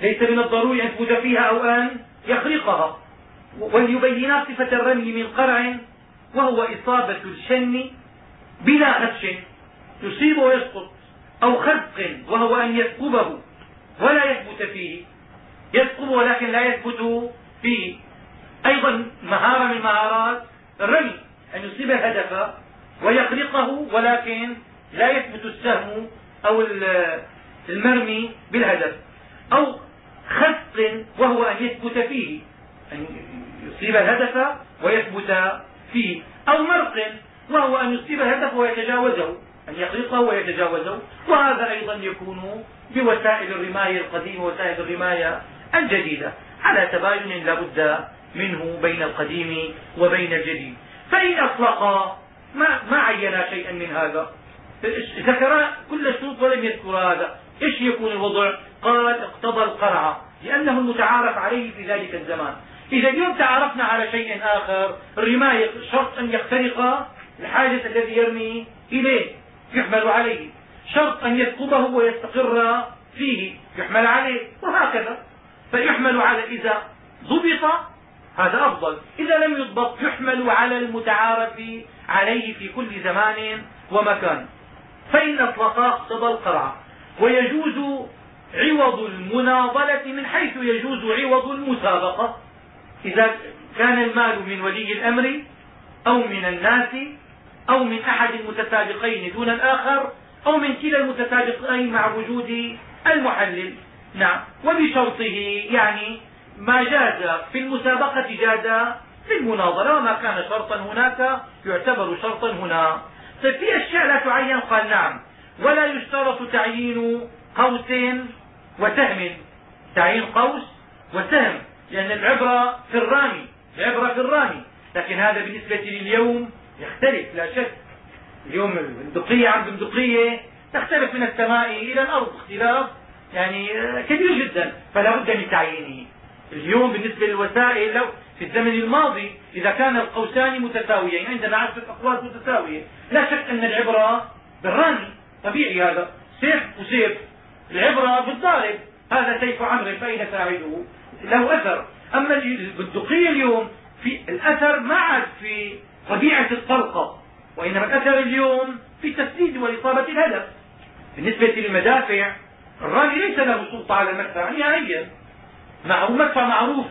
S2: ليس من الضروري أن يثبت فيها أو أن يخلقها وليبينا صفة الرمي من قرع وهو إصابة الشن بلا غش يصيب ويسقط أو خزق وهو أن يثقبه ولا يثبت فيه. يثقب ولكن لا يثبت فيه. أيضا مهارة من مهارات الرمي أن يصيب الهدف ويخرقه ولكن لا يثبت السهم أو المرمي بالهدف. أو خسق وهو أن يثبت فيه أن يصيب الهدف ويثبت فيه. أو مرق وهو أن يصيب الهدف ويتجاوزه أن يخلقه ويتجاوزه. وهذا أيضا يكون بوسائل الرماية القديمة ووسائل الرماية الجديدة. على تباين لا بد منه بين القديم وبين الجديد. فإن أطلق ما, ما عينا شيئا من هذا. ذكر كل الشروط ولم يذكر هذا. إيش يكون الوضع؟ قال اقتضى القرع لأنه المتعارف عليه في ذلك الزمان. إذا اليوم تعارفنا على شيء آخر الرماية شرط أن يخترق الحاجة الذي يرمي إليه يحمل عليه. شرط أن يثقبه ويستقر فيه يحمل عليه. وهكذا. فيحمل على إذا ضبط هذا أفضل. إذا لم يضبط يحمل على المتعارف عليه في كل زمان ومكان. فإن اطلقا اقتضى القرع. ويجوز عوض المناضلة من حيث يجوز عوض المسابقة. إذا كان المال من ولي الأمر أو من الناس أو من أحد المتسابقين دون الآخر أو من كلا المتسابقين مع وجود المحلل. نعم. وبشرطه يعني ما جاز في المسابقة جاز في المناظرة وما كان شرطا هناك يعتبر شرطا هنا. طيب في أشياء لا تعين قال نعم. ولا يشترط تعيين قوس وسهم. تعيين قوس وسهم لأن العبرة في الرامي العبرة في الرامي. لكن هذا بالنسبة لليوم يختلف لا شك. اليوم البندقية عن بندقية تختلف من السماء إلى الأرض اختلاف يعني كبير جدا. فلا بد من تعيينه. اليوم بالنسبة للوسائل لو في الزمن الماضي إذا كان القوسان متساويين عندنا عشرة أقواس متساوية. لا شك أن العبرة بالرامي طبيعي هذا. سيف وسيف. العبرة بالضارب هذا سيف عمرو فأين ساعده؟ له أثر. أما البندقية اليوم في الأثر ما عاد في طبيعة الطلقة وإنما الأثر اليوم في تسديد وإصابة الهدف. بالنسبة للمدافع الرامي ليس له سلطة على المدفع نهائيا معروف مدفع معروف.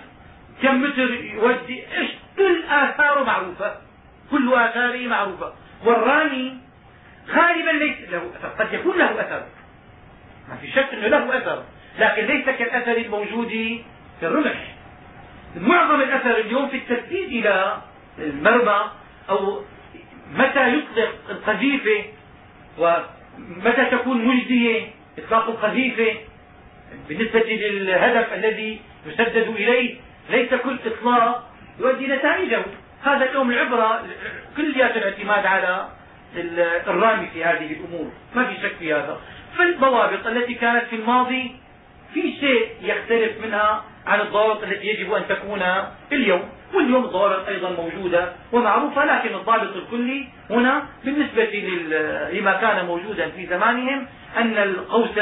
S2: كم متر يودي؟ إيش؟ كل آثاره معروفة. كل آثاره معروفة. والرامي غالبا ليس له أثر قد يكون له أثر. ما في شك إنه له أثر. لكن ليس كالأثر الموجود في الرمح. معظم الأثر اليوم في التسديد إلى المرمى أو متى يطلق القذيفة ومتى تكون مجدية إطلاق القذيفة بالنسبة للهدف الذي يسدد إليه ليس كل إطلاق يؤدي نتائجه هذا اليوم العبرة كليات الاعتماد على الرامي في هذه الأمور. ما في شك في هذا. فالضوابط التي كانت في الماضي في شيء يختلف منها عن الضوابط التي يجب أن تكون اليوم واليوم الضوابط أيضا موجودة ومعروفة لكن الضابط الكلي هنا بالنسبة لما كان موجودا في زمانهم أن القوس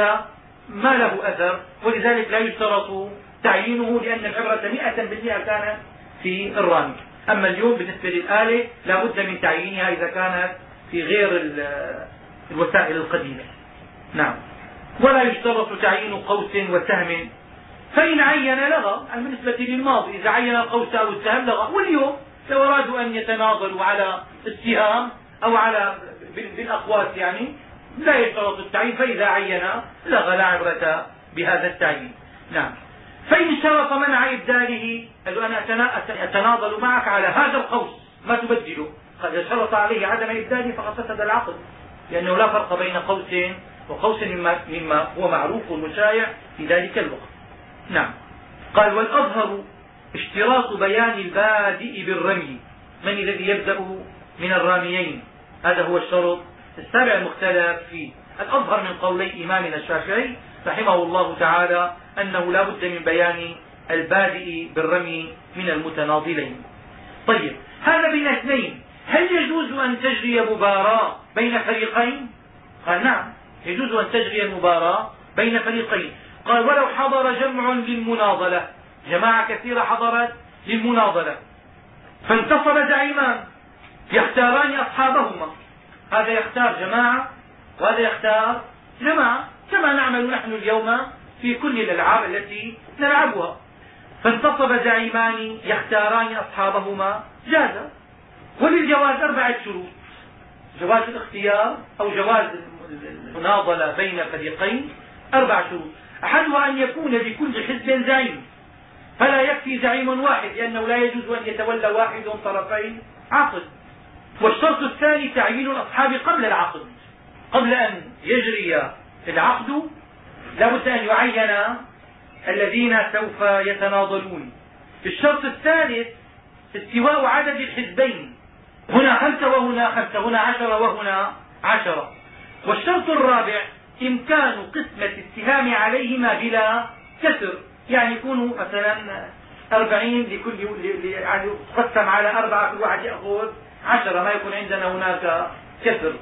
S2: ما له أثر ولذلك لا يشترط تعيينه لأن العبرة مئة بالمئة كانت في الرامي أما اليوم بالنسبة للآلة لا بد من تعيينها إذا كانت في غير الوسائل القديمة. نعم. ولا يشترط تعيين قوس وسهم. فإن عين لغى بالنسبة للماضي. إذا عين القوس أو السهم لغى. واليوم لو أرادوا أن يتناظروا على السهام أو على بالأقواس يعني لا يشترط التعيين. فإذا عين لغى لا عبرة بهذا التعيين. نعم. فإن شرط منع إبداله قال أنا أتناضل معك على هذا القوس. ما تبدله؟ قد شرط عليه عدم إبداله فقد فسد العقد. لأنه لا فرق بين قوس وقوس مما, مما هو معروف ومشايع في ذلك الوقت. نعم. قال والأظهر اشتراط بيان البادئ بالرمي. من الذي يبدأ من الراميين؟ هذا هو الشرط السابع المختلف فيه. الأظهر من قولي إمامنا الشافعي رحمه الله تعالى أنه لا بد من بيان البادئ بالرمي من المتناضلين. طيب هذا بين اثنين. هل يجوز أن تجري مباراة بين فريقين؟ قال نعم. يجوز أن تجري المباراة بين فريقين. قال ولو حضر جمع للمناضلة. جماعة كثيرة حضرت للمناضلة. فانتصر زعيمان. يختاران أصحابهما. هذا يختار جماعة وهذا يختار جماعة. كما نعمل نحن اليوم في كل الألعاب التي نلعبها. فانتصب زعيمان يختاران أصحابهما. جاز. وللجواز أربعة شروط. جواز الاختيار أو جواز المناضلة بين فريقين أربع شروط. أحدها أن يكون بكل حزب زعيم. فلا يكفي زعيم واحد لأنه لا يجوز أن يتولى واحد طرفي عقد. والشرط الثاني تعيين الأصحاب قبل العقد. قبل أن يجري العقد لا بد أن يعين الذين سوف يتناضلون. الشرط الثالث استواء عدد الحزبين. هنا خمسة وهنا خمسة هنا عشرة وهنا عشرة. والشرط الرابع إمكان قسمة السهام عليهما بلا كسر. يعني يكونوا مثلا أربعين لكل يعني تقسم على أربعة كل واحد يأخذ عشرة ما يكون عندنا هناك كسر.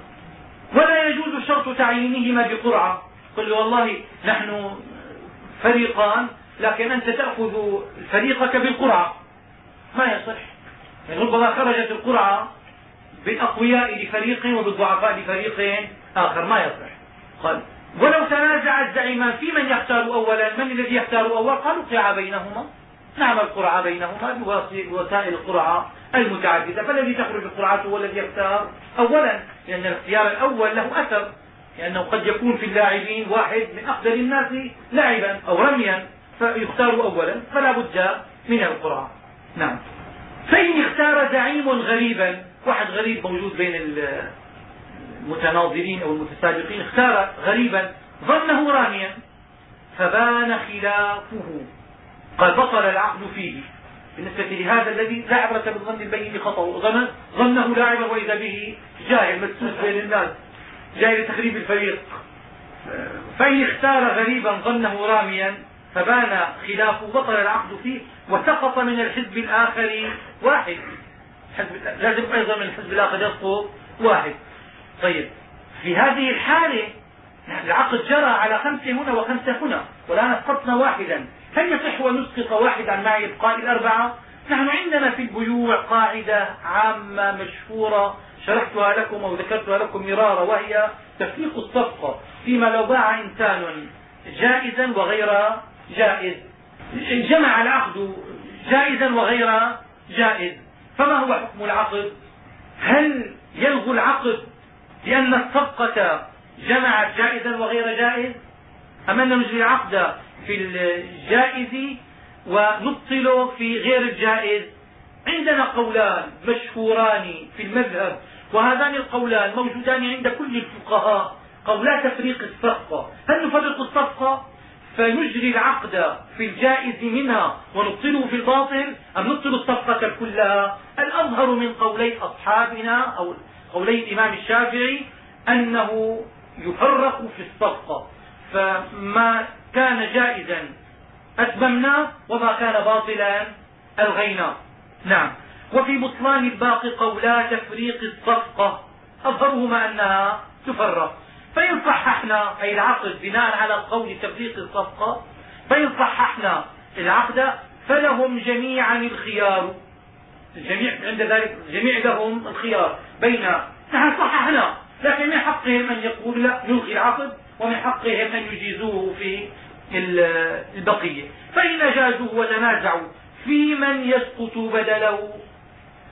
S2: ولا يجوز شرط تعيينهما بقرعة. قل والله نحن فريقان لكن أنت تأخذ فريقك بالقرعة. ما يصح. يعني ربما خرجت القرعة بالأقوياء لفريق وبالضعفاء لفريق. آخر ما يصح قال ولو تنازع الزعيمان في من يختار أولا من الذي يختار أول؟ قالوا قرع بينهما. نعمل قرعة بينهما بوسائل القرعة المتعددة. فالذي تخرج القرعة هو الذي يختار أولا لأن الاختيار الأول له أثر لأنه قد يكون في اللاعبين واحد من أفضل الناس لاعبا أو رميا فيختار أولا فلا بد من القرعة. نعم. فإن اختار زعيم غريبا واحد غريب موجود بين المتناظرين أو المتسابقين اختار غريبا ظنه راميا فبان خلافه. قال بطل العقد فيه. بالنسبة لهذا الذي لا عبرة بالظن البين خطأ. ظن ظنه لاعبا وإذا به جاهل مسوس بين الناس. جاي لتخريب الفريق. فإن اختار غريبا ظنه راميا فبان خلافه. بطل العقد فيه وسقط من الحزب الآخر واحد. لازم أيضا من الحزب الآخر يسقط واحد. طيب في هذه الحالة العقد جرى على خمسة هنا وخمسة هنا والآن اسقطنا واحدا. هل يصح أن نسقط واحدا مع إبقاء الأربعة؟ نحن عندنا في البيوع قاعدة عامة مشهورة شرحتها لكم أو ذكرتها لكم مرارا وهي تفريق الصفقة فيما لو باع إنسان جائزا وغير جائز. جمع العقد جائزا وغير جائز. فما هو حكم العقد؟ هل يلغو العقد لأن الصفقة جمعت جائزا وغير جائز؟ أم أن نجري العقد في الجائز ونبطل في غير الجائز؟ عندنا قولان مشهوران في المذهب وهذان القولان موجودان عند كل الفقهاء قولا تفريق الصفقة. هل نفرق الصفقة؟ فنجري العقد في الجائز منها ونبطله في الباطل أم نبطل الصفقة كلها؟ الأظهر من قولي أصحابنا أو قولي الإمام الشافعي أنه يفرق في الصفقة فما كان جائزا أتممناه وما كان باطلا ألغيناه. نعم. وفي بطلان الباقي قولا تفريق الصفقة أظهرهما أنها تفرق. فإن صححنا أي العقد بناء على قول تفريق الصفقة فإن صححنا العقد فلهم جميعا الخيار. الجميع عند ذلك الجميع لهم الخيار بين نحن صححنا لكن من حقهم أن يقول لا نلغي العقد ومن حقهم أن يجيزوه في البقية. فإن أجازوه وتنازعوا في من يسقط بدله؟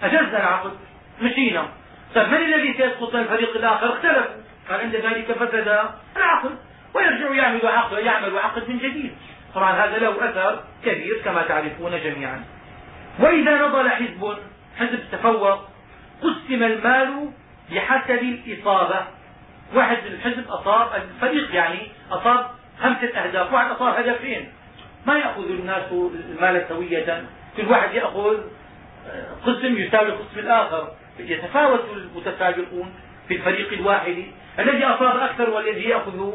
S2: أجزنا العقد مشينا. طيب من الذي سيسقط الفريق الآخر؟ اختلفوا. قال عند ذلك فسد العقد. ويرجع يعمل عقد يعمل عقد من جديد. طبعا هذا له أثر كبير كما تعرفون جميعا. وإذا نضل حزب حزب تفوق قسم المال بحسب الإصابة. واحد من الحزب أصاب الفريق يعني أصاب خمسة أهداف واحد أصاب هدفين. ما يأخذ الناس المال سوية. كل واحد يأخذ قسم يساوي القسم الآخر. يتفاوت المتسابقون في الفريق الواحد. الذي أصاب أكثر والذي يأخذ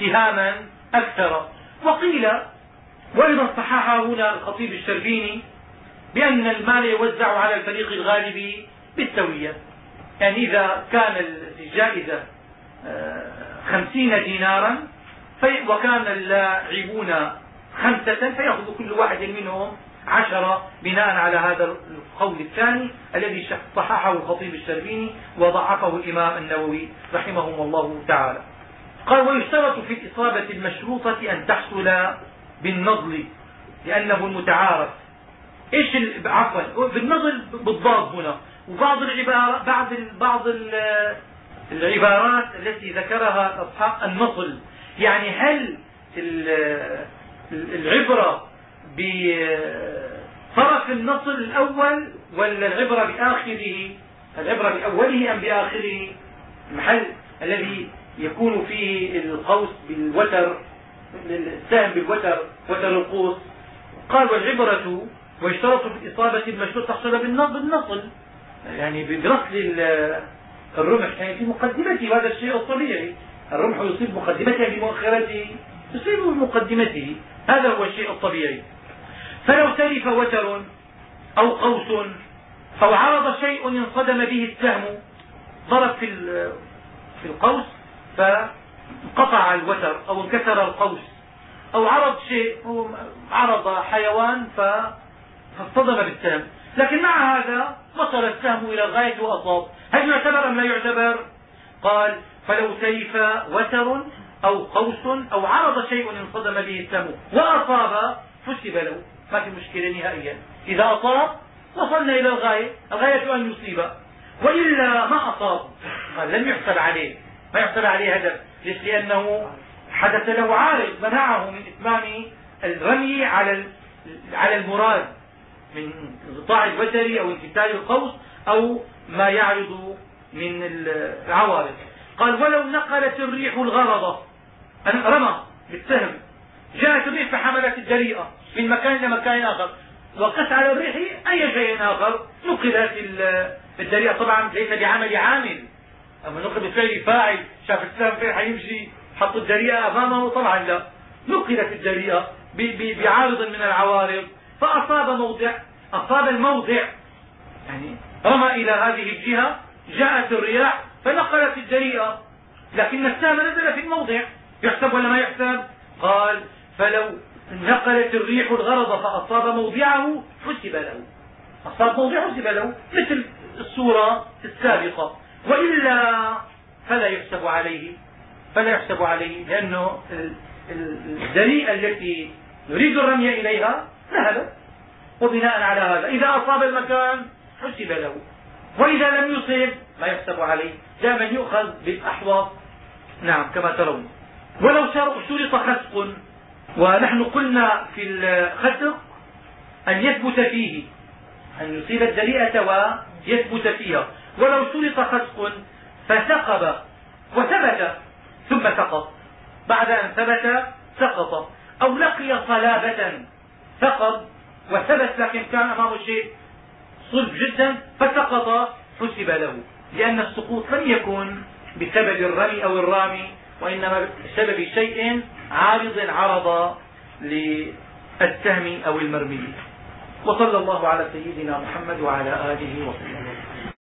S2: سهاما أكثر. وقيل وأيضا صححه هنا الخطيب الشربيني بأن المال يوزع على الفريق الغالب بالسوية يعني إذا كان الجائزة خمسين دينارا وكان اللاعبون خمسة فيأخذ كل واحد منهم عشرة بناء على هذا القول الثاني الذي صححه الخطيب الشربيني وضعفه الإمام النووي رحمهم الله تعالى. قال ويشترط في الإصابة المشروطة أن تحصل بالنضل لأنه المتعارف إيش عفوا بالنضل بالضاد هنا. وبعض العبارات بعض بعض العبارات التي ذكرها أصحاب النصل يعني هل العبرة بطرف النصل الأول ولا العبرة بآخره؟ العبرة بأوله أم بآخره؟ المحل الذي يكون فيه القوس بالوتر السهم بالوتر وتر القوس. قال والعبرة ويشترط في إصابة المشروط تحصل بالنصل. يعني برسل الرمح. يعني في مقدمته وهذا الشيء الطبيعي. الرمح يصيب مقدمته بمؤخرته. يصيب بمقدمته هذا هو الشيء الطبيعي. فلو تلف وتر أو قوس أو عرض شيء انصدم به السهم ضرب في في القوس فانقطع الوتر أو انكسر القوس. أو عرض شيء عرض حيوان فاصطدم بالسهم. لكن مع هذا وصل السهم إلى الغاية وأصاب هل يعتبر أم لا يعتبر؟ قال فلو تلف وتر أو قوس أو عرض شيء انصدم به السهم وأصاب حسب له. ما في مشكلة نهائيا. إذا أصاب وصلنا إلى الغاية. الغاية أن يصيب. وإلا ما أصاب. قال لم يحسب عليه. ما يحسب عليه هدف. ليش؟ لأنه حدث له عارض منعه من إتمام الرمي على على المراد. من انقطاع الوتر أو انفتاح القوس أو ما يعرض من العوارض. قال ولو نقلت الريح الغرض. رمى بالسهم. جاءت الريح فحملت الجريئة من مكان إلى مكان آخر. وقس على الريح أي شيء آخر؟ نقلت الجريئة. طبعا ليس بعمل عامل أما نقل بفعل فاعل. شاف السهم فين حيمشي حط الجريئة أمامه. طبعا لا. نقلت الجريئة بعارض من العوارض. فأصاب موضع أصاب الموضع. يعني رمى إلى هذه الجهة جاءت الرياح فنقلت الجريئة. لكن السهم نزل في الموضع. يحسب ولا ما يحسب؟ قال فلو نقلت الريح الغرض فأصاب موضعه حسب له. أصاب موضعه حسب له. مثل الصورة السابقة. وإلا فلا يحسب عليه. فلا يحسب عليه لأنه الجريئة التي يريد الرمي إليها ذهبت وبناء على هذا إذا أصاب المكان حسب له. وإذا لم يصب ما يحسب عليه. دائما يؤخذ بالأحوط نعم كما ترون. ولو شرط خسق. ونحن قلنا في الخسق أن يثبت فيه. أن يصيب الجريئة ويثبت فيها. ولو شرط خسق فثقب وثبت ثم سقط. بعد أن ثبت سقط. أو لقي صلابة ثقب وثبت لكن كان أمامه شيء صلب جدا فسقط حسب له لأن السقوط لم يكن بسبب الرمي أو الرامي وإنما بسبب شيء عارض عرض للسهم أو المرمي. وصلى الله على سيدنا محمد وعلى آله وسلم